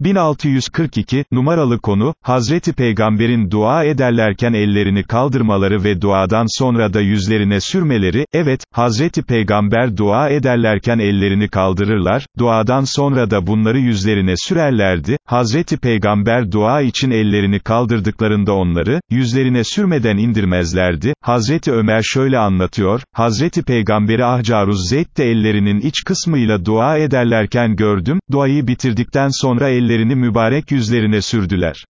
1642, numaralı konu, Hazreti Peygamber'in dua ederlerken ellerini kaldırmaları ve duadan sonra da yüzlerine sürmeleri, evet, Hazreti Peygamber dua ederlerken ellerini kaldırırlar, duadan sonra da bunları yüzlerine sürerlerdi, Hazreti Peygamber dua için ellerini kaldırdıklarında onları, yüzlerine sürmeden indirmezlerdi, Hazreti Ömer şöyle anlatıyor, Hazreti Peygamberi Ahcaruz Zeyd de ellerinin iç kısmıyla dua ederlerken gördüm, duayı bitirdikten sonra ellerini mübarek yüzlerine sürdüler.